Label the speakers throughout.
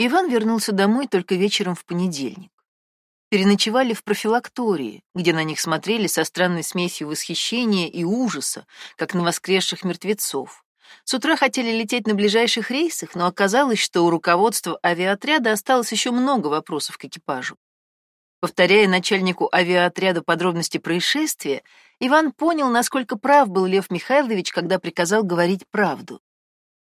Speaker 1: Иван вернулся домой только вечером в понедельник. Переночевали в профилактории, где на них смотрели со странной смесью восхищения и ужаса, как на воскресших мертвецов. С утра хотели лететь на ближайших рейсах, но оказалось, что у руководства авиаотряда осталось еще много вопросов к экипажу. Повторяя начальнику авиаотряда подробности происшествия, Иван понял, насколько прав был Лев Михайлович, когда приказал говорить правду.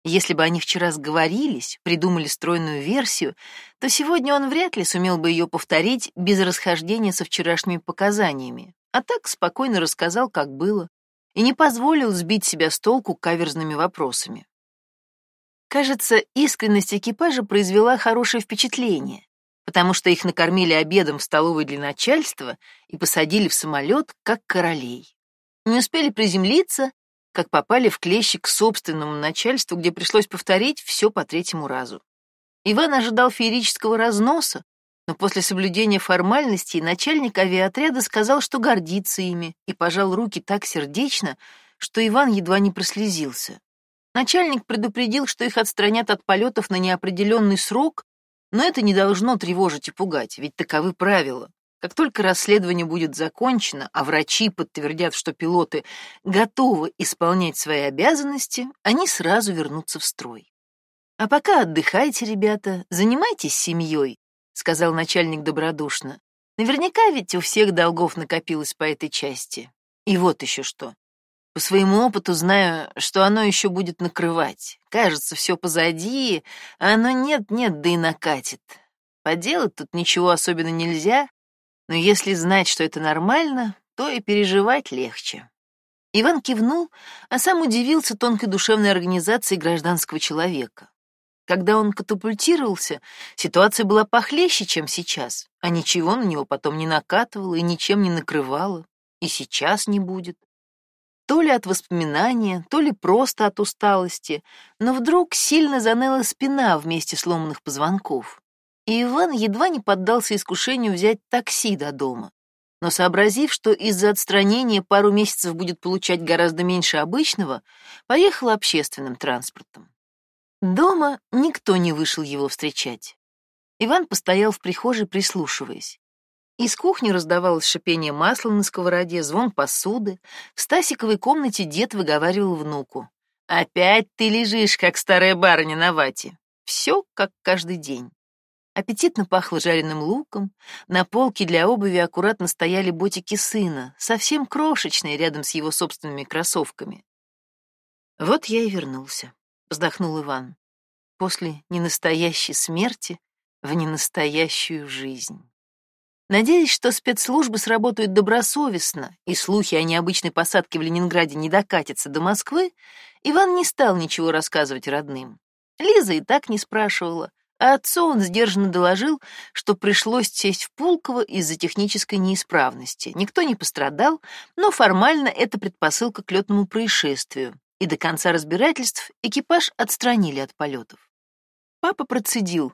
Speaker 1: Если бы они вчера сговорились, придумали стройную версию, то сегодня он вряд ли сумел бы ее повторить без расхождения со вчерашними показаниями, а так спокойно рассказал, как было, и не позволил сбить себя с толку каверзными вопросами. Кажется, искренность экипажа произвела хорошее впечатление, потому что их накормили обедом в столовой для начальства и посадили в самолет, как королей. Не успели приземлиться, как попали в клещи к собственному начальству, где пришлось повторить все по третьему разу. Иван ожидал феерического разноса, но после соблюдения формальностей начальник авиаотряда сказал, что гордится ими, и пожал руки так сердечно, что Иван едва не прослезился. Начальник предупредил, что их отстранят от полетов на неопределенный срок, но это не должно тревожить и пугать, ведь таковы правила. Как только расследование будет закончено, а врачи подтвердят, что пилоты готовы исполнять свои обязанности, они сразу вернутся в строй. А пока отдыхайте, ребята, занимайтесь семьей, сказал начальник добродушно. Наверняка ведь у всех долгов накопилось по этой части. И вот еще что. По своему опыту знаю, что оно еще будет накрывать. Кажется, все позади, а оно нет-нет, да и накатит. Поделать тут ничего особенно нельзя, но если знать, что это нормально, то и переживать легче. Иван кивнул, а сам удивился тонкой душевной организации гражданского человека. Когда он катапультировался, ситуация была похлеще, чем сейчас, а ничего на него потом не накатывало и ничем не накрывало, и сейчас не будет. То ли от воспоминания, то ли просто от усталости, но вдруг сильно заныла спина вместе сломанных позвонков и Иван едва не поддался искушению взять такси до дома. Но сообразив, что из-за отстранения пару месяцев будет получать гораздо меньше обычного, поехал общественным транспортом. Дома никто не вышел его встречать. Иван постоял в прихожей, прислушиваясь. Из кухни раздавалось шипение масла на сковороде, звон посуды. В Стасиковой комнате дед выговаривал внуку. «Опять ты лежишь, как старая барыня на вате. Все как каждый день». Аппетитно пахло жареным луком, на полке для обуви аккуратно стояли ботики сына, совсем крошечные рядом с его собственными кроссовками. Вот я и вернулся, вздохнул Иван. После ненастоящей смерти в ненастоящую жизнь. Надеясь, что спецслужбы сработают добросовестно и слухи о необычной посадке в Ленинграде не докатятся до Москвы, Иван не стал ничего рассказывать родным. Лиза и так не спрашивала, а отцу он сдержанно доложил, что пришлось сесть в Пулково из-за технической неисправности. Никто не пострадал, но формально это предпосылка к летному происшествию, и до конца разбирательств экипаж отстранили от полетов. Папа процедил.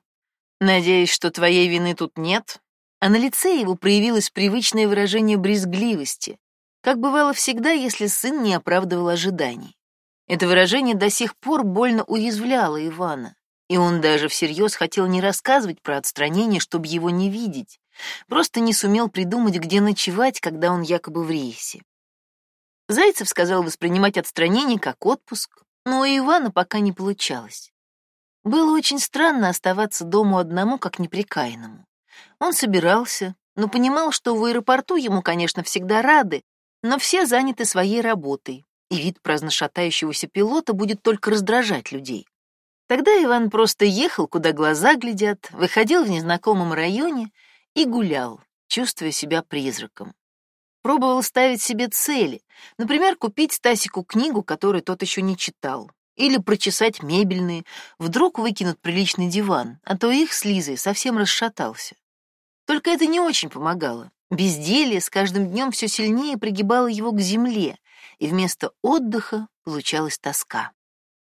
Speaker 1: «Надеюсь, что твоей вины тут нет?» А на лице его проявилось привычное выражение брезгливости, как бывало всегда, если сын не оправдывал ожиданий. Это выражение до сих пор больно уязвляло Ивана. И он даже всерьез хотел не рассказывать про отстранение, чтобы его не видеть. Просто не сумел придумать, где ночевать, когда он якобы в рейсе. Зайцев сказал воспринимать отстранение как отпуск, но у Ивана пока не получалось. Было очень странно оставаться дома одному, как неприкаянному. Он собирался, но понимал, что в аэропорту ему, конечно, всегда рады, но все заняты своей работой, и вид праздно шатающегося пилота будет только раздражать людей. Тогда Иван просто ехал, куда глаза глядят, выходил в незнакомом районе и гулял, чувствуя себя призраком. Пробовал ставить себе цели, например, купить Стасику книгу, которую тот еще не читал, или прочесать мебельные, вдруг выкинут приличный диван, а то их с Лизой совсем расшатался. Только это не очень помогало. Безделье с каждым днем все сильнее пригибало его к земле, и вместо отдыха получалась тоска.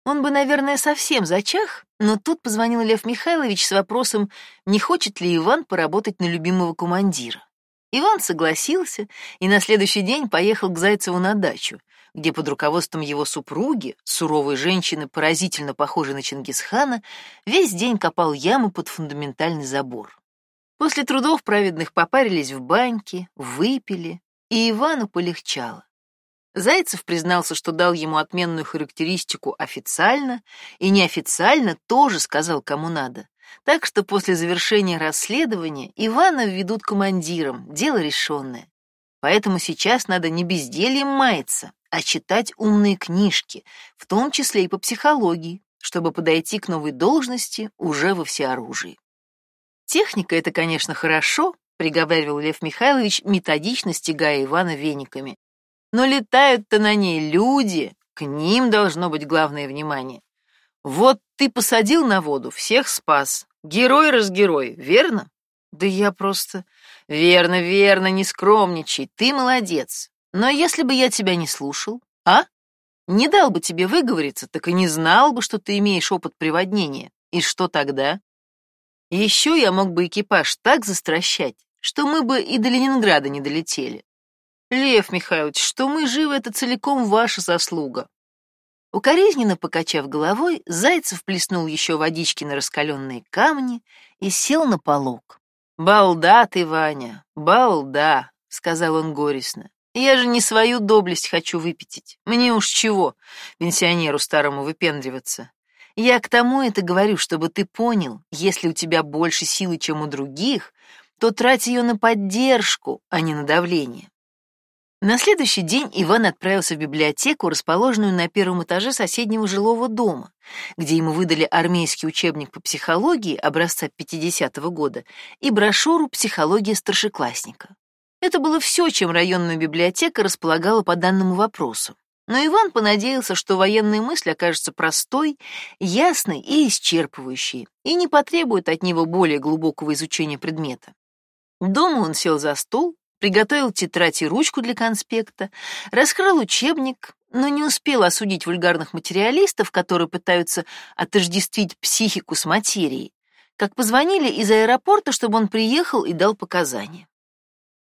Speaker 1: Он бы, наверное, совсем зачах, но тут позвонил Лев Михайлович с вопросом, не хочет ли Иван поработать на любимого командира. Иван согласился и на следующий день поехал к Зайцеву на дачу, где под руководством его супруги, суровой женщины, поразительно похожей на Чингисхана, весь день копал ямы под фундаментальный забор. После трудов праведных попарились в баньке, выпили, и Ивану полегчало. Зайцев признался, что дал ему отменную характеристику официально, и неофициально тоже сказал, кому надо. Так что после завершения расследования Ивана введут командиром, дело решенное. Поэтому сейчас надо не бездельем маяться, а читать умные книжки, в том числе и по психологии, чтобы подойти к новой должности уже во всеоружии. Техника — это, конечно, хорошо, приговаривал Лев Михайлович, методично стягая Ивана вениками. Но летают-то на ней люди, к ним должно быть главное внимание. Вот ты посадил на воду, всех спас. Герой раз герой, верно? Да я просто... Верно, верно, не скромничай, ты молодец. Но если бы я тебя не слушал, а? Не дал бы тебе выговориться, так и не знал бы, что ты имеешь опыт приводнения. И что тогда? Еще я мог бы экипаж так застращать, что мы бы и до Ленинграда не долетели. Лев Михайлович, что мы живы, это целиком ваша заслуга. Укоризненно покачав головой, Зайцев плеснул еще водички на раскаленные камни и сел на полог. «Балда ты, Ваня, балда», — сказал он горестно. «Я же не свою доблесть хочу выпятить. Мне уж чего, пенсионеру старому выпендриваться. Я к тому это говорю, чтобы ты понял, если у тебя больше силы, чем у других, то трать ее на поддержку, а не на давление. На следующий день Иван отправился в библиотеку, расположенную на первом этаже соседнего жилого дома, где ему выдали армейский учебник по психологии образца 50-го года и брошюру «Психология старшеклассника». Это было все, чем районная библиотека располагала по данному вопросу. Но Иван понадеялся, что военная мысль окажется простой, ясной и исчерпывающей, и не потребует от него более глубокого изучения предмета. Дома он сел за стол, приготовил тетрадь и ручку для конспекта, раскрыл учебник, но не успел осудить вульгарных материалистов, которые пытаются отождествить психику с материей, как позвонили из аэропорта, чтобы он приехал и дал показания.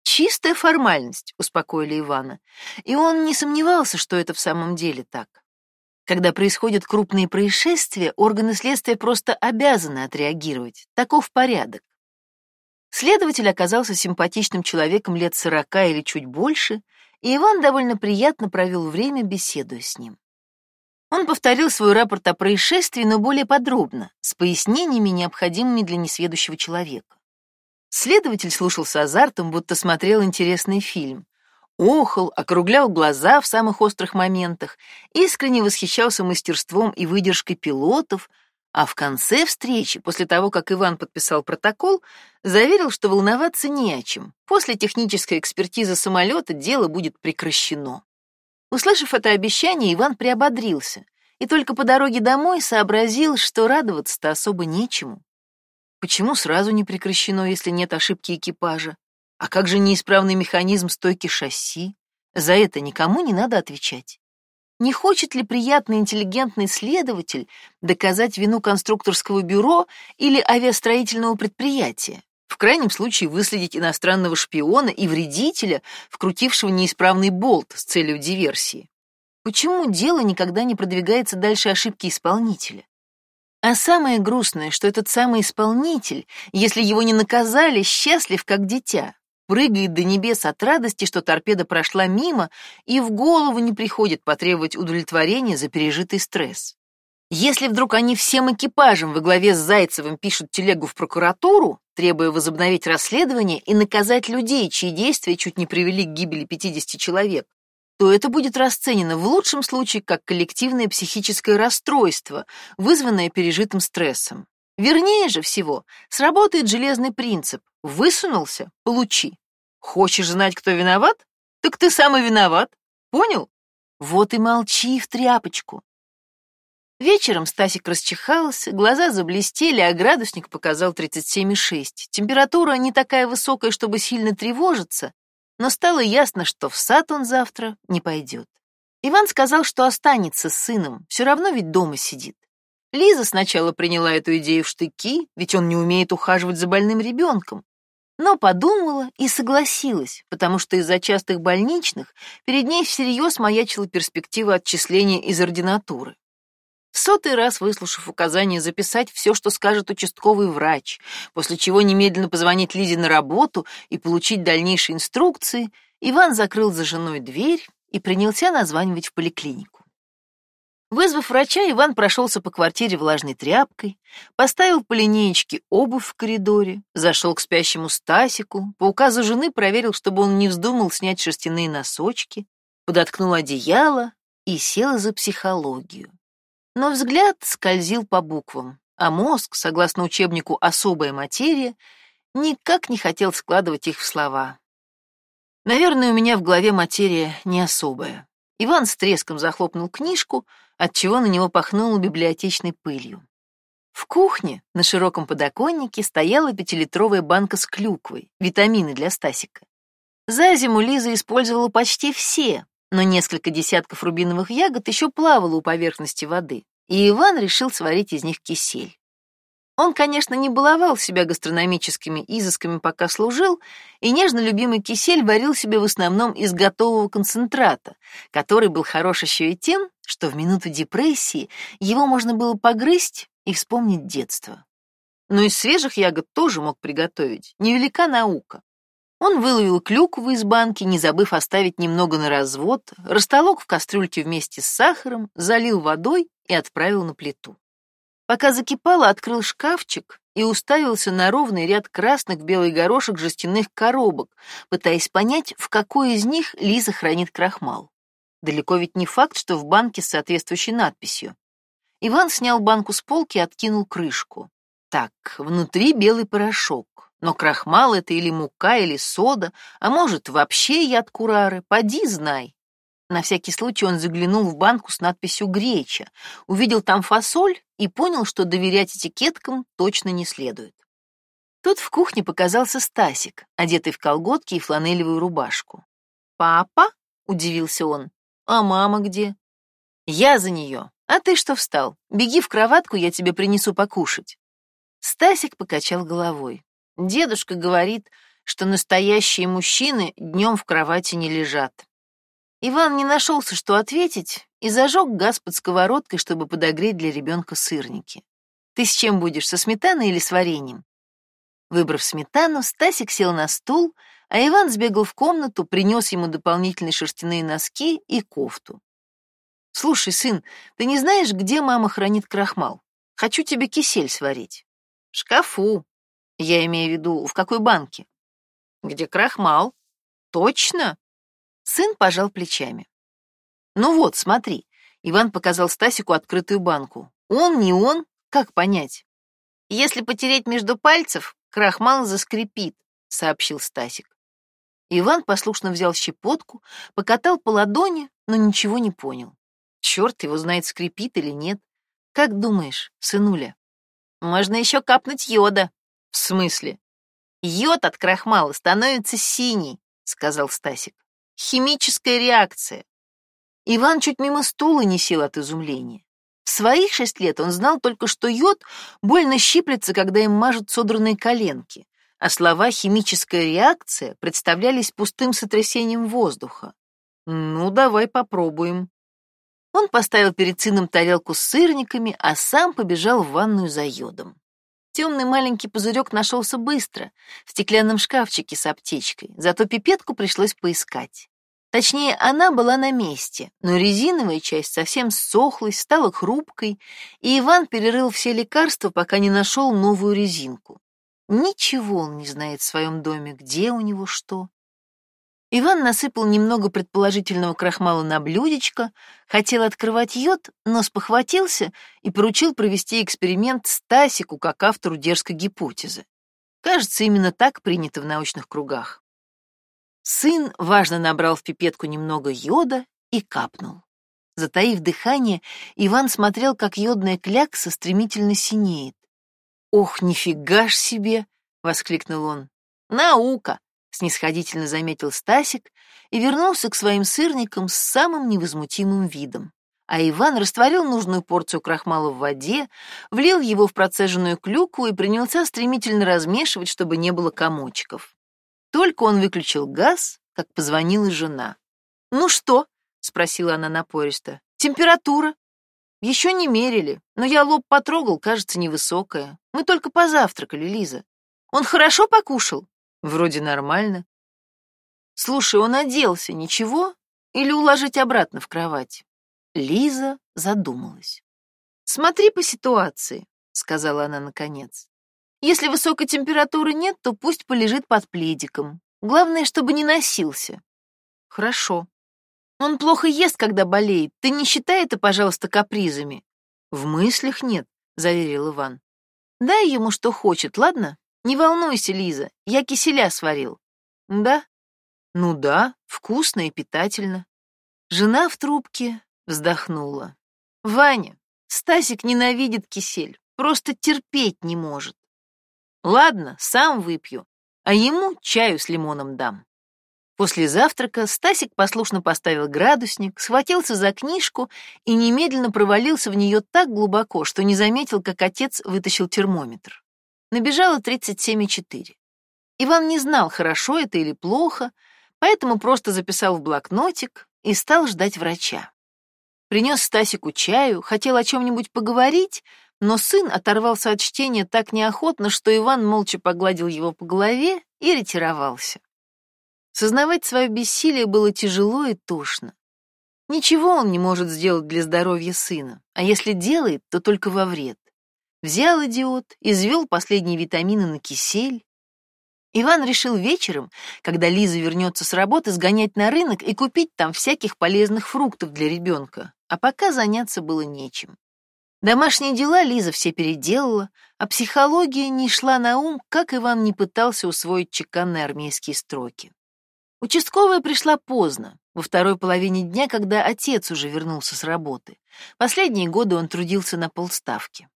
Speaker 1: Чистая формальность, успокоили Ивана, и он не сомневался, что это в самом деле так. Когда происходят крупные происшествия, органы следствия просто обязаны отреагировать. Таков порядок. Следователь оказался симпатичным человеком лет сорока или чуть больше, и Иван довольно приятно провел время, беседуя с ним. Он повторил свой рапорт о происшествии, но более подробно, с пояснениями, необходимыми для несведущего человека. Следователь слушал с азартом, будто смотрел интересный фильм. Охал, округлял глаза в самых острых моментах, искренне восхищался мастерством и выдержкой пилотов, а в конце встречи, после того, как Иван подписал протокол, заверил, что волноваться не о чем. После технической экспертизы самолета дело будет прекращено. Услышав это обещание, Иван приободрился и только по дороге домой сообразил, что радоваться-то особо нечему. Почему сразу не прекращено, если нет ошибки экипажа? А как же неисправный механизм стойки шасси? За это никому не надо отвечать. Не хочет ли приятный интеллигентный следователь доказать вину конструкторского бюро или авиастроительного предприятия? В крайнем случае выследить иностранного шпиона и вредителя, вкрутившего неисправный болт с целью диверсии. Почему дело никогда не продвигается дальше ошибки исполнителя? А самое грустное, что этот самый исполнитель, если его не наказали, счастлив как дитя, прыгает до небес от радости, что торпеда прошла мимо, и в голову не приходит потребовать удовлетворения за пережитый стресс. Если вдруг они всем экипажем во главе с Зайцевым пишут телегу в прокуратуру, требуя возобновить расследование и наказать людей, чьи действия чуть не привели к гибели 50 человек, то это будет расценено в лучшем случае как коллективное психическое расстройство, вызванное пережитым стрессом. Вернее же всего, сработает железный принцип «высунулся – получи». Хочешь знать, кто виноват? Так ты сам и виноват. Понял? Вот и молчи в тряпочку. Вечером Стасик расчихался, глаза заблестели, а градусник показал 37,6. Температура не такая высокая, чтобы сильно тревожиться, но стало ясно, что в сад он завтра не пойдет. Иван сказал, что останется с сыном, все равно ведь дома сидит. Лиза сначала приняла эту идею в штыки, ведь он не умеет ухаживать за больным ребенком. но подумала и согласилась, потому что из-за частых больничных перед ней всерьез маячила перспектива отчисления из ординатуры. В сотый раз выслушав указание записать все, что скажет участковый врач, после чего немедленно позвонить Лизе на работу и получить дальнейшие инструкции, Иван закрыл за женой дверь и принялся названивать в поликлинику. Вызвав врача, Иван прошелся по квартире влажной тряпкой, поставил по линеечке обувь в коридоре, зашел к спящему Стасику, по указу жены проверил, чтобы он не вздумал снять шерстяные носочки, подоткнул одеяло и сел за психологию. Но взгляд скользил по буквам, а мозг, согласно учебнику «Особая материя», никак не хотел складывать их в слова. Наверное, у меня в голове материя не особая. Иван с треском захлопнул книжку, отчего на него пахнуло библиотечной пылью. В кухне на широком подоконнике стояла пятилитровая банка с клюквой, витамины для Стасика. За зиму Лиза использовала почти все, но несколько десятков рубиновых ягод еще плавало у поверхности воды, и Иван решил сварить из них кисель. Он, конечно, не баловал себя гастрономическими изысками, пока служил, и нежно любимый кисель варил себе в основном из готового концентрата, который был хорош еще и тем, что в минуту депрессии его можно было погрызть и вспомнить детство. Но из свежих ягод тоже мог приготовить, невелика наука. Он выловил клюкву из банки, не забыв оставить немного на развод, растолок в кастрюльке вместе с сахаром, залил водой и отправил на плиту. Пока закипало, открыл шкафчик и уставился на ровный ряд красных в белый горошек жестяных коробок, пытаясь понять, в какой из них Лиза хранит крахмал. Далеко ведь не факт, что в банке с соответствующей надписью. Иван снял банку с полки и откинул крышку. Так, внутри белый порошок. Но крахмал это или мука, или сода, а может, вообще яд курары, поди знай. На всякий случай он заглянул в банку с надписью «Греча», увидел там фасоль и понял, что доверять этикеткам точно не следует. Тут в кухне показался Стасик, одетый в колготки и фланелевую рубашку. «Папа?» — удивился он. «А мама где?» «Я за нее. А ты что встал? Беги в кроватку, я тебе принесу покушать». Стасик покачал головой. Дедушка говорит, что настоящие мужчины днем в кровати не лежат. Иван не нашелся, что ответить, и зажег газ под сковородкой, чтобы подогреть для ребенка сырники. «Ты с чем будешь, со сметаной или с вареньем?» Выбрав сметану, Стасик сел на стул, а Иван сбегал в комнату, принес ему дополнительные шерстяные носки и кофту. «Слушай, сын, ты не знаешь, где мама хранит крахмал? Хочу тебе кисель сварить». «В шкафу. Я имею в виду, в какой банке?» «Где крахмал?» «Точно?» Сын пожал плечами. «Ну вот, смотри». Иван показал Стасику открытую банку. «Он, не он, как понять?» «Если потереть между пальцев, крахмал заскрипит», — сообщил Стасик. Иван послушно взял щепотку, покатал по ладони, но ничего не понял. Черт его знает, скрипит или нет. Как думаешь, сынуля? Можно еще капнуть йода. В смысле? Йод от крахмала становится синий, сказал Стасик. Химическая реакция. Иван чуть мимо стула не сел от изумления. В своих шесть лет он знал только, что йод больно щиплется, когда им мажут содранные коленки, а слова «химическая реакция» представлялись пустым сотрясением воздуха. «Ну, давай попробуем». Он поставил перед сыном тарелку с сырниками, а сам побежал в ванную за йодом. Темный маленький пузырек нашелся быстро, в стеклянном шкафчике с аптечкой, зато пипетку пришлось поискать. Точнее, она была на месте, но резиновая часть совсем сохлась, стала хрупкой, и Иван перерыл все лекарства, пока не нашел новую резинку. Ничего он не знает в своем доме, где у него что. Иван насыпал немного предположительного крахмала на блюдечко, хотел открывать йод, но спохватился и поручил провести эксперимент Стасику как автору дерзкой гипотезы. Кажется, именно так принято в научных кругах. Сын важно набрал в пипетку немного йода и капнул. Затаив дыхание, Иван смотрел, как йодная клякса стремительно синеет. «Ох, нифига ж себе!» — воскликнул он. «Наука!» Снисходительно заметил Стасик и вернулся к своим сырникам с самым невозмутимым видом. а Иван растворил нужную порцию крахмала в воде, влил его в процеженную клюкву и принялся стремительно размешивать, чтобы не было комочков. Только он выключил газ, как позвонила жена. «Ну что?» — спросила она напористо. «Температура?» «Еще не мерили, но я лоб потрогал, кажется, невысокая. Мы только позавтракали, Лиза. Он хорошо покушал?» «Вроде нормально». «Слушай, он оделся, ничего? Или уложить обратно в кровать?» Лиза задумалась. «Смотри по ситуации», — сказала она наконец. «Если высокой температуры нет, то пусть полежит под пледиком. Главное, чтобы не носился». «Хорошо. Он плохо ест, когда болеет. Ты не считай это, пожалуйста, капризами». «В мыслях нет», — заверил Иван. «Дай ему что хочет, ладно? Не волнуйся, Лиза, я киселя сварил». «Да?» «Ну да, вкусно и питательно». Жена в трубке Вздохнула. Ваня, Стасик ненавидит кисель, просто терпеть не может. Ладно, сам выпью, а ему чаю с лимоном дам. После завтрака Стасик послушно поставил градусник, схватился за книжку и немедленно провалился в нее так глубоко, что не заметил, как отец вытащил термометр. Набежало 37,4. Иван не знал, хорошо это или плохо, поэтому просто записал в блокнотик и стал ждать врача. Принес Стасику чаю, хотел о чем-нибудь поговорить, но сын оторвался от чтения так неохотно, что Иван молча погладил его по голове и ретировался. Сознавать свое бессилие было тяжело и тошно. Ничего он не может сделать для здоровья сына, а если делает, то только во вред. Взял идиот, извел последние витамины на кисель, Иван решил вечером, когда Лиза вернется с работы, сгонять на рынок и купить там всяких полезных фруктов для ребенка, а пока заняться было нечем. Домашние дела Лиза все переделала, а психология не шла на ум, как Иван не пытался усвоить чеканные армейские строки. Участковая пришла поздно, во второй половине дня, когда отец уже вернулся с работы. Последние годы он трудился на полставки.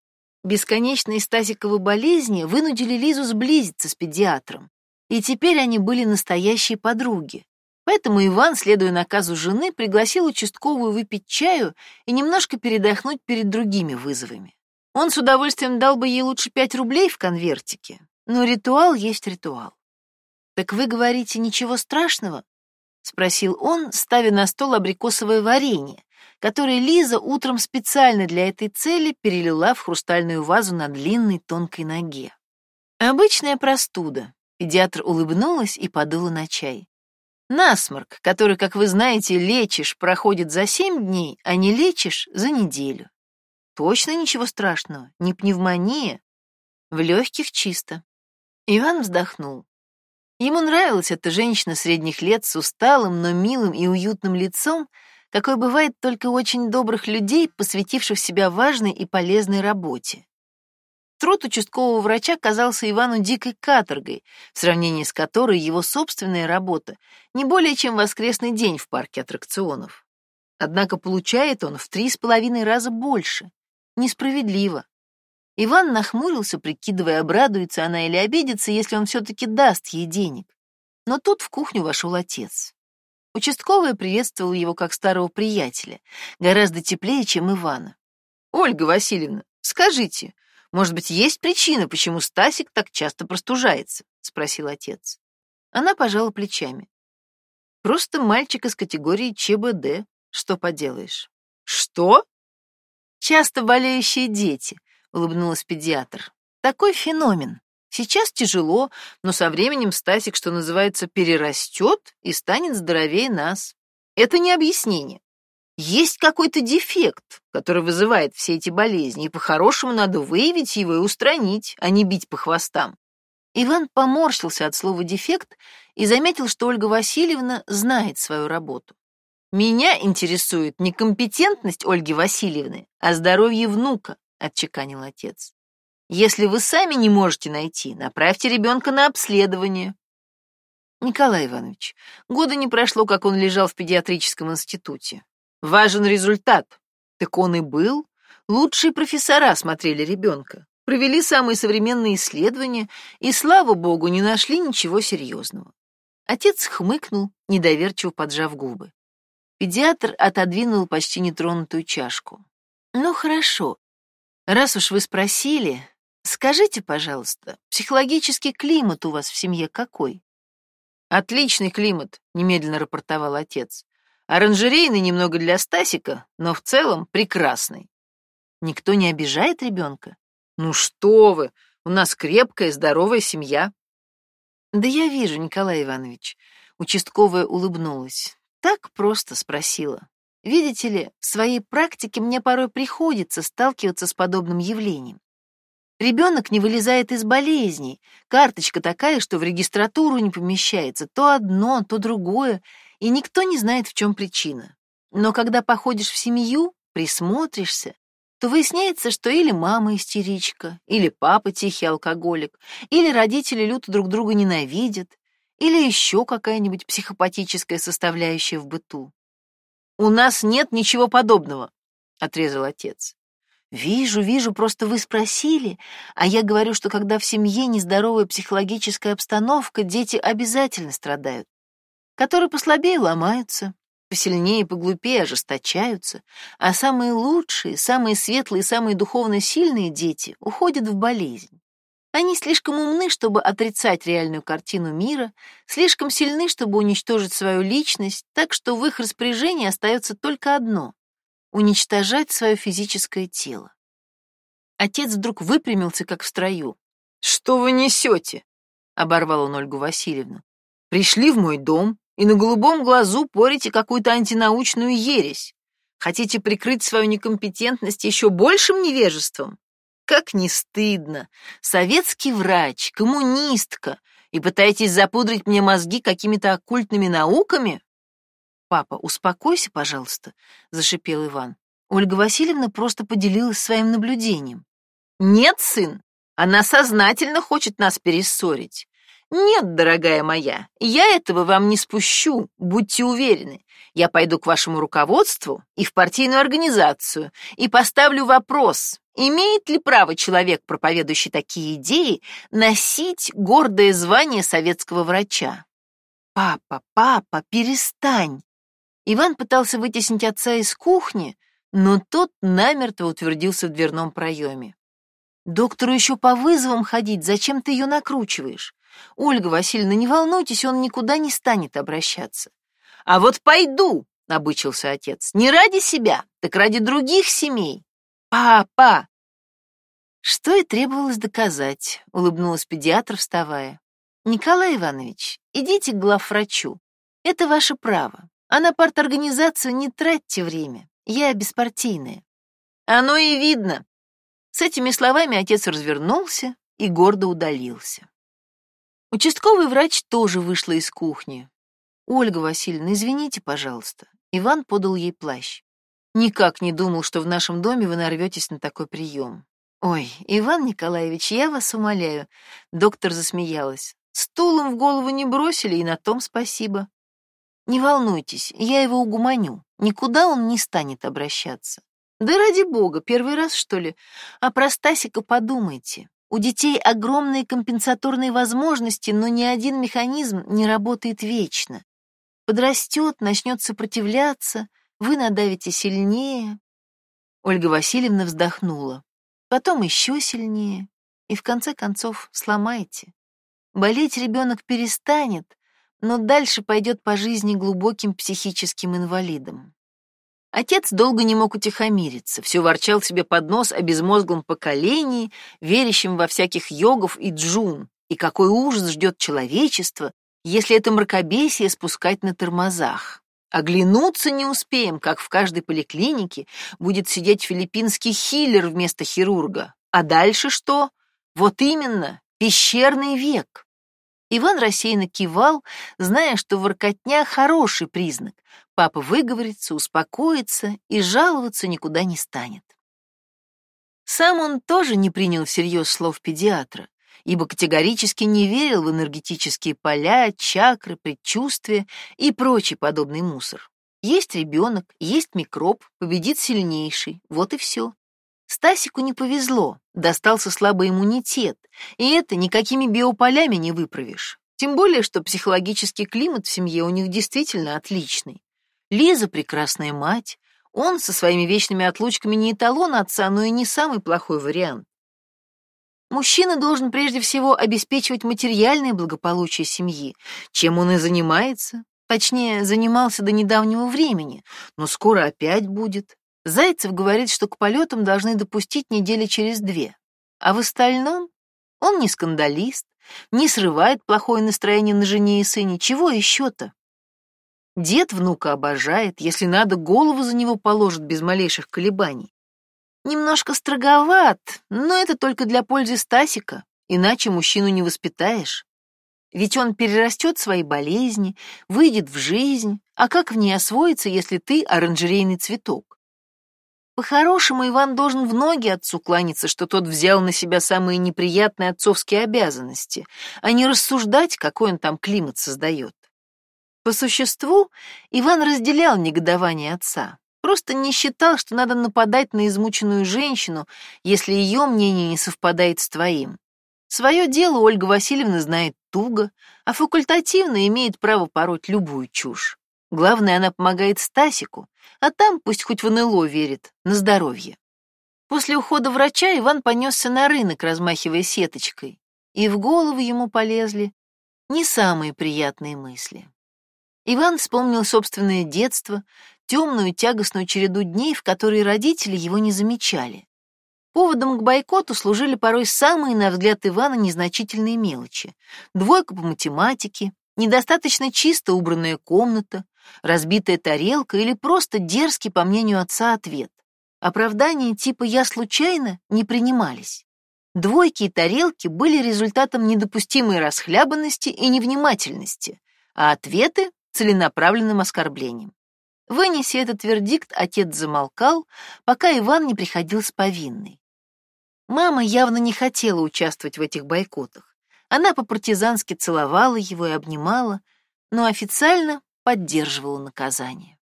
Speaker 1: Бесконечные стазиковые болезни вынудили Лизу сблизиться с педиатром, и теперь они были настоящие подруги. Поэтому Иван, следуя наказу жены, пригласил участковую выпить чаю и немножко передохнуть перед другими вызовами. Он с удовольствием дал бы ей лучше пять рублей в конвертике, но ритуал есть ритуал. «Так вы говорите, ничего страшного?» — спросил он, ставя на стол абрикосовое варенье, который Лиза утром специально для этой цели перелила в хрустальную вазу на длинной тонкой ноге. Обычная простуда. Педиатр улыбнулась и подула на чай. Насморк, который, как вы знаете, лечишь, проходит за семь дней, а не лечишь за неделю. Точно ничего страшного, не пневмония. В легких чисто. Иван вздохнул. Ему нравилась эта женщина средних лет с усталым, но милым и уютным лицом, какой бывает только у очень добрых людей, посвятивших себя важной и полезной работе. Труд участкового врача казался Ивану дикой каторгой, в сравнении с которой его собственная работа не более чем воскресный день в парке аттракционов. Однако получает он в три с половиной раза больше. Несправедливо. Иван нахмурился, прикидывая, обрадуется она или обидится, если он все-таки даст ей денег. Но тут в кухню вошел отец. Участковая приветствовала его как старого приятеля, гораздо теплее, чем Ивана. «Ольга Васильевна, скажите, может быть, есть причина, почему Стасик так часто простужается?» — спросил отец. Она пожала плечами. «Просто мальчик из категории ЧБД. Что поделаешь?» «Что?» «Часто болеющие дети», — улыбнулась педиатр. «Такой феномен. Сейчас тяжело, но со временем Стасик, что называется, перерастет и станет здоровее нас. Это не объяснение. Есть какой-то дефект, который вызывает все эти болезни, и по-хорошему надо выявить его и устранить, а не бить по хвостам. Иван поморщился от слова «дефект» и заметил, что Ольга Васильевна знает свою работу. «Меня интересует не компетентность Ольги Васильевны, а здоровье внука», — отчеканил отец. Если вы сами не можете найти, направьте ребенка на обследование. Николай Иванович, года не прошло, как он лежал в педиатрическом институте. Важен результат. Так он и был. Лучшие профессора смотрели ребенка, провели самые современные исследования и, слава богу, не нашли ничего серьезного. Отец хмыкнул, недоверчиво поджав губы. Педиатр отодвинул почти нетронутую чашку. Ну хорошо. Раз уж вы спросили, скажите, пожалуйста, психологический климат у вас в семье какой? Отличный климат, немедленно рапортовал отец. Оранжерейный немного для Стасика, но в целом прекрасный. Никто не обижает ребенка? Ну что вы, у нас крепкая, здоровая семья. Да я вижу, Николай Иванович. Участковая улыбнулась. Так просто спросила. Видите ли, в своей практике мне порой приходится сталкиваться с подобным явлением. Ребенок не вылезает из болезней. Карточка такая, что в регистратуру не помещается. То одно, то другое, и никто не знает, в чем причина. Но когда походишь в семью, присмотришься, то выясняется, что или мама истеричка, или папа тихий алкоголик, или родители люто друг друга ненавидят, или еще какая-нибудь психопатическая составляющая в быту. «У нас нет ничего подобного», — отрезал отец. «Вижу, вижу, просто вы спросили, а я говорю, что когда в семье нездоровая психологическая обстановка, дети обязательно страдают. Которые послабее ломаются, посильнее и поглупее ожесточаются, а самые лучшие, самые светлые, самые духовно сильные дети уходят в болезнь. Они слишком умны, чтобы отрицать реальную картину мира, слишком сильны, чтобы уничтожить свою личность, так что в их распоряжении остается только одно — уничтожать свое физическое тело. Отец вдруг выпрямился, как в строю. «Что вы несете?» — оборвал он Ольгу Васильевну. «Пришли в мой дом, и на голубом глазу порите какую-то антинаучную ересь. Хотите прикрыть свою некомпетентность еще большим невежеством? Как не стыдно. Советский врач, коммунистка, и пытаетесь запудрить мне мозги какими-то оккультными науками? Папа, успокойся, пожалуйста, зашипел Иван. Ольга Васильевна просто поделилась своим наблюдением. Нет, сын, она сознательно хочет нас перессорить. «Нет, дорогая моя, я этого вам не спущу, будьте уверены. Я пойду к вашему руководству и в партийную организацию и поставлю вопрос, имеет ли право человек, проповедующий такие идеи, носить гордое звание советского врача?» «Папа, папа, перестань!» Иван пытался вытеснить отца из кухни, но тот намертво утвердился в дверном проеме. «Доктору еще по вызовам ходить, зачем ты ее накручиваешь? Ольга Васильевна, не волнуйтесь, он никуда не станет обращаться. А вот пойду, обычился отец. Не ради себя, так ради других семей. Папа! Что и требовалось доказать, улыбнулась педиатр, вставая. Николай Иванович, идите к главврачу. Это ваше право. А на парторганизацию не тратьте время. Я беспартийная. Оно и видно. С этими словами отец развернулся и гордо удалился. Участковый врач тоже вышла из кухни. «Ольга Васильевна, извините, пожалуйста». Иван подал ей плащ. «Никак не думал, что в нашем доме вы нарветесь на такой прием». «Ой, Иван Николаевич, я вас умоляю». Доктор засмеялась. «Стулом в голову не бросили, и на том спасибо». «Не волнуйтесь, я его угуманю. Никуда он не станет обращаться». «Да ради бога, первый раз, что ли? А про Стасика подумайте. У детей огромные компенсаторные возможности, но ни один механизм не работает вечно. Подрастет, начнет сопротивляться, вы надавите сильнее. Ольга Васильевна вздохнула. Потом еще сильнее. И в конце концов сломаете. Болеть ребенок перестанет, но дальше пойдет по жизни глубоким психическим инвалидом. Отец долго не мог утихомириться, все ворчал себе под нос о безмозглом поколении, верящем во всяких йогов и джун, и какой ужас ждет человечество, если это мракобесие спускать на тормозах. Оглянуться не успеем, как в каждой поликлинике будет сидеть филиппинский хиллер вместо хирурга. А дальше что? Вот именно, пещерный век. Иван рассеянно кивал, зная, что воркотня — хороший признак. Папа выговорится, успокоится и жаловаться никуда не станет. Сам он тоже не принял всерьез слов педиатра, ибо категорически не верил в энергетические поля, чакры, предчувствия и прочий подобный мусор. Есть ребенок, есть микроб, победит сильнейший, вот и все. Стасику не повезло, достался слабый иммунитет, и это никакими биополями не выправишь. Тем более, что психологический климат в семье у них действительно отличный. Лиза — прекрасная мать, он со своими вечными отлучками не эталон отца, но и не самый плохой вариант. Мужчина должен прежде всего обеспечивать материальное благополучие семьи, чем он и занимается. Точнее, занимался до недавнего времени, но скоро опять будет. Зайцев говорит, что к полетам должны допустить недели через две. А в остальном он не скандалист, не срывает плохое настроение на жене и сыне. Чего еще-то? Дед внука обожает, если надо, голову за него положит без малейших колебаний. Немножко строговат, но это только для пользы Стасика, иначе мужчину не воспитаешь. Ведь он перерастет свои болезни, выйдет в жизнь, а как в ней освоиться, если ты оранжерейный цветок? По-хорошему, Иван должен в ноги отцу кланяться, что тот взял на себя самые неприятные отцовские обязанности, а не рассуждать, какой он там климат создает. По существу, Иван разделял негодование отца. Просто не считал, что надо нападать на измученную женщину, если ее мнение не совпадает с твоим. Свое дело Ольга Васильевна знает туго, а факультативно имеет право пороть любую чушь. Главное, она помогает Стасику, а там пусть хоть в НЛО верит, на здоровье. После ухода врача Иван понесся на рынок, размахивая сеточкой, и в голову ему полезли не самые приятные мысли. Иван вспомнил собственное детство, темную тягостную череду дней, в которые родители его не замечали. Поводом к бойкоту служили порой самые, на взгляд Ивана, незначительные мелочи. Двойка по математике, недостаточно чисто убранная комната, разбитая тарелка или просто дерзкий, по мнению отца, ответ. Оправдания типа «я случайно» не принимались. Двойки и тарелки были результатом недопустимой расхлябанности и невнимательности, а ответы — целенаправленным оскорблением. Вынеся этот вердикт, отец замолкал, пока Иван не приходил с повинной. Мама явно не хотела участвовать в этих бойкотах. Она по-партизански целовала его и обнимала, но официально поддерживала наказание.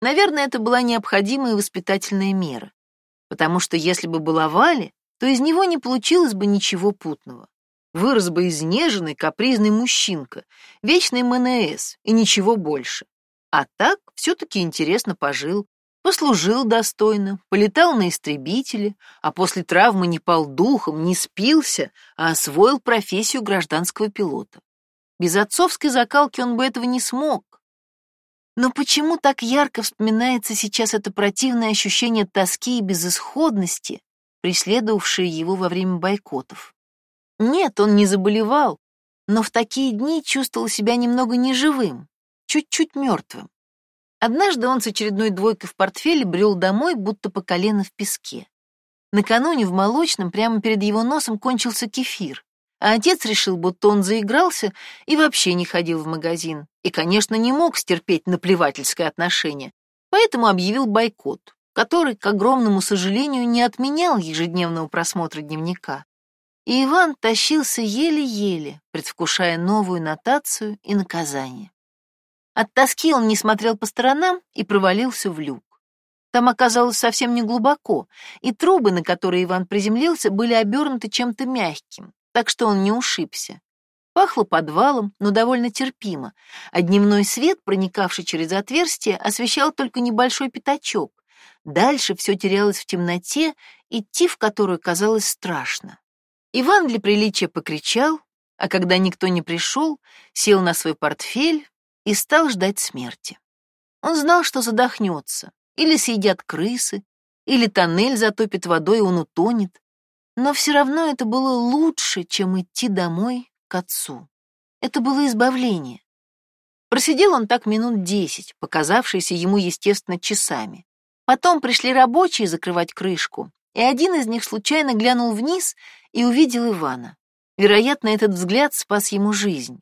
Speaker 1: Наверное, это была необходимая воспитательная мера, потому что если бы баловали, то из него не получилось бы ничего путного. Вырос бы изнеженный, капризный мужчинка, вечный МНС и ничего больше. А так все-таки интересно пожил, послужил достойно, полетал на истребителе, а после травмы не пал духом, не спился, а освоил профессию гражданского пилота. Без отцовской закалки он бы этого не смог. Но почему так ярко вспоминается сейчас это противное ощущение тоски и безысходности, преследовавшее его во время бойкотов? Нет, он не заболевал, но в такие дни чувствовал себя немного неживым, чуть-чуть мертвым. Однажды он с очередной двойкой в портфеле брел домой, будто по колено в песке. Накануне в молочном прямо перед его носом кончился кефир, а отец решил, будто он заигрался и вообще не ходил в магазин, и, конечно, не мог стерпеть наплевательское отношение, поэтому объявил бойкот, который, к огромному сожалению, не отменял ежедневного просмотра дневника. И Иван тащился еле-еле, предвкушая новую нотацию и наказание. От тоски он не смотрел по сторонам и провалился в люк. Там оказалось совсем не глубоко, и трубы, на которые Иван приземлился, были обернуты чем-то мягким, так что он не ушибся. Пахло подвалом, но довольно терпимо, а дневной свет, проникавший через отверстие, освещал только небольшой пятачок. Дальше все терялось в темноте, идти в которую казалось страшно. Иван для приличия покричал, а когда никто не пришел, сел на свой портфель, и стал ждать смерти. Он знал, что задохнется, или съедят крысы, или тоннель затопит водой, и он утонет. Но все равно это было лучше, чем идти домой к отцу. Это было избавление. Просидел он так минут десять, показавшиеся ему, естественно, часами. Потом пришли рабочие закрывать крышку, и один из них случайно глянул вниз и увидел Ивана. Вероятно, этот взгляд спас ему жизнь.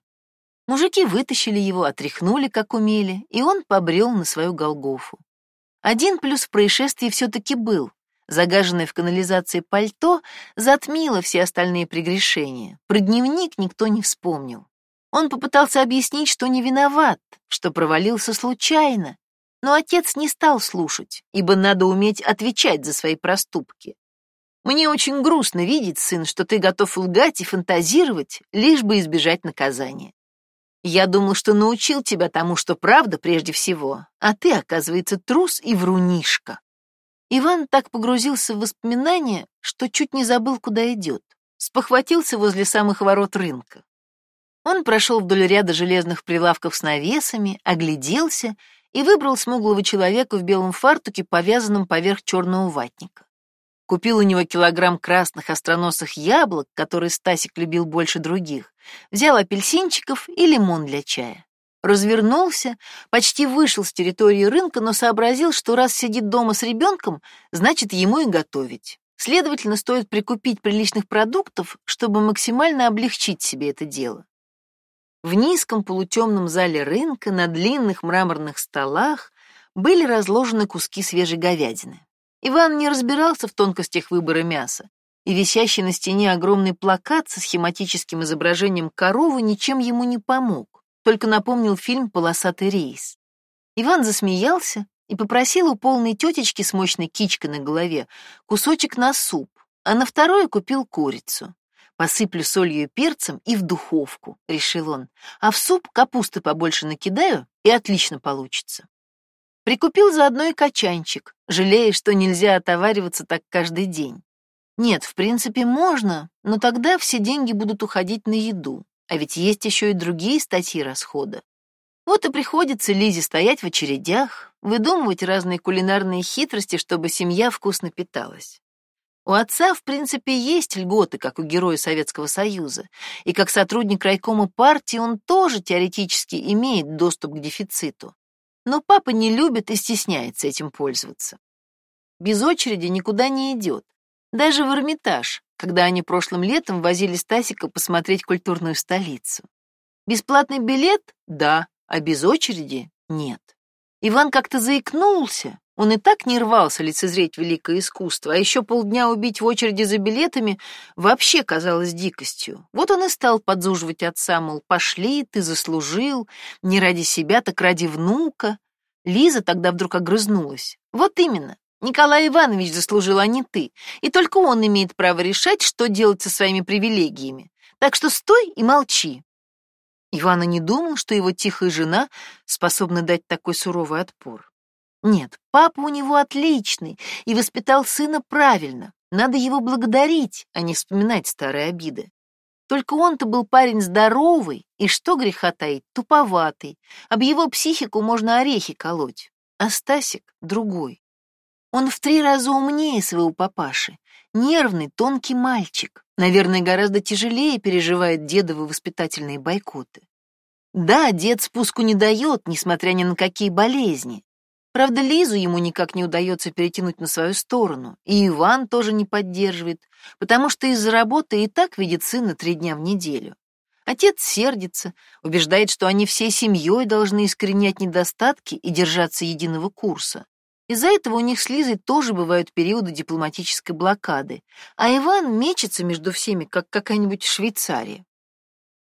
Speaker 1: Мужики вытащили его, отряхнули, как умели, и он побрел на свою Голгофу. Один плюс в происшествии все-таки был. Загаженное в канализации пальто затмило все остальные прегрешения. Про дневник никто не вспомнил. Он попытался объяснить, что не виноват, что провалился случайно, но отец не стал слушать, ибо надо уметь отвечать за свои проступки. Мне очень грустно видеть, сын, что ты готов лгать и фантазировать, лишь бы избежать наказания. Я думал, что научил тебя тому, что правда прежде всего, а ты, оказывается, трус и врунишка. Иван так погрузился в воспоминания, что чуть не забыл, куда идет. Спохватился возле самых ворот рынка. Он прошел вдоль ряда железных прилавков с навесами, огляделся и выбрал смуглого человека в белом фартуке, повязанном поверх черного ватника. Купил у него килограмм красных остроносых яблок, которые Стасик любил больше других, взял апельсинчиков и лимон для чая. Развернулся, почти вышел с территории рынка, но сообразил, что раз сидит дома с ребенком, значит, ему и готовить. Следовательно, стоит прикупить приличных продуктов, чтобы максимально облегчить себе это дело. В низком полутемном зале рынка на длинных мраморных столах были разложены куски свежей говядины. Иван не разбирался в тонкостях выбора мяса, и висящий на стене огромный плакат со схематическим изображением коровы ничем ему не помог, только напомнил фильм «Полосатый рейс». Иван засмеялся и попросил у полной тетечки с мощной кичкой на голове кусочек на суп, а на второе купил курицу. Посыплю солью и перцем и в духовку, решил он. А в суп капусты побольше накидаю, и отлично получится. Прикупил заодно и качанчик, жалея, что нельзя отовариваться так каждый день. Нет, в принципе, можно, но тогда все деньги будут уходить на еду, а ведь есть еще и другие статьи расхода. Вот и приходится Лизе стоять в очередях, выдумывать разные кулинарные хитрости, чтобы семья вкусно питалась. У отца, в принципе, есть льготы, как у героя Советского Союза, и как сотрудник райкома партии он тоже теоретически имеет доступ к дефициту. Но папа не любит и стесняется этим пользоваться. Без очереди никуда не идет. Даже в Эрмитаж, когда они прошлым летом возили Стасика посмотреть культурную столицу. Бесплатный билет — да, а без очереди — нет. Иван как-то заикнулся, он и так не рвался лицезреть великое искусство, а еще полдня убить в очереди за билетами вообще казалось дикостью. Вот он и стал подзуживать отца, мол, пошли, ты заслужил, не ради себя, так ради внука. Лиза тогда вдруг огрызнулась. Вот именно, Николай Иванович заслужил, а не ты, и только он имеет право решать, что делать со своими привилегиями. Так что стой и молчи. Иван и не думал, что его тихая жена способна дать такой суровый отпор. Нет, папа у него отличный и воспитал сына правильно. Надо его благодарить, а не вспоминать старые обиды. Только он-то был парень здоровый, и что греха таить, туповатый. Об его психику можно орехи колоть. А Стасик другой. Он в три раза умнее своего папаши. Нервный, тонкий мальчик. Наверное, гораздо тяжелее переживает дедовы воспитательные бойкоты. Да, дед спуску не дает, несмотря ни на какие болезни. Правда, Лизу ему никак не удается перетянуть на свою сторону, и Иван тоже не поддерживает, потому что из-за работы и так видит сына три дня в неделю. Отец сердится, убеждает, что они всей семьей должны искоренять недостатки и держаться единого курса. Из-за этого у них с Лизой тоже бывают периоды дипломатической блокады, а Иван мечется между всеми, как какая-нибудь Швейцария.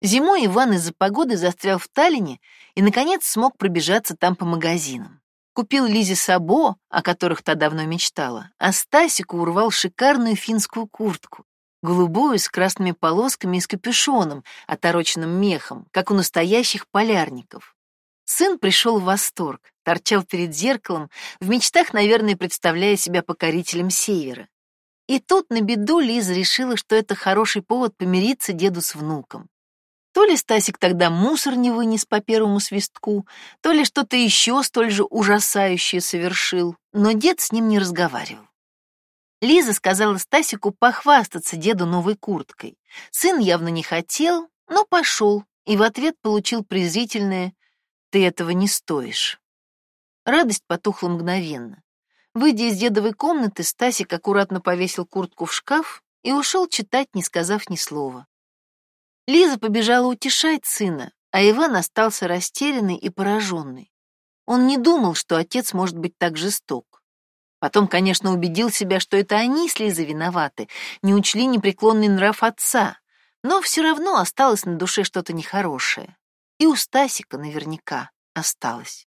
Speaker 1: Зимой Иван из-за погоды застрял в Таллине и, наконец, смог пробежаться там по магазинам. Купил Лизе сабо, о которых та давно мечтала, а Стасику урвал шикарную финскую куртку, голубую с красными полосками и с капюшоном, отороченным мехом, как у настоящих полярников. Сын пришел в восторг, торчал перед зеркалом, в мечтах, наверное, представляя себя покорителем Севера. И тут на беду Лиза решила, что это хороший повод помириться деду с внуком. То ли Стасик тогда мусор не вынес по первому свистку, то ли что-то еще столь же ужасающее совершил, но дед с ним не разговаривал. Лиза сказала Стасику похвастаться деду новой курткой. Сын явно не хотел, но пошел и в ответ получил презрительное «ты этого не стоишь». Радость потухла мгновенно. Выйдя из дедовой комнаты, Стасик аккуратно повесил куртку в шкаф и ушел читать, не сказав ни слова. Лиза побежала утешать сына, а Иван остался растерянный и пораженный. Он не думал, что отец может быть так жесток. Потом, конечно, убедил себя, что это они с Лизой виноваты, не учли непреклонный нрав отца, но все равно осталось на душе что-то нехорошее. И у Стасика наверняка осталось.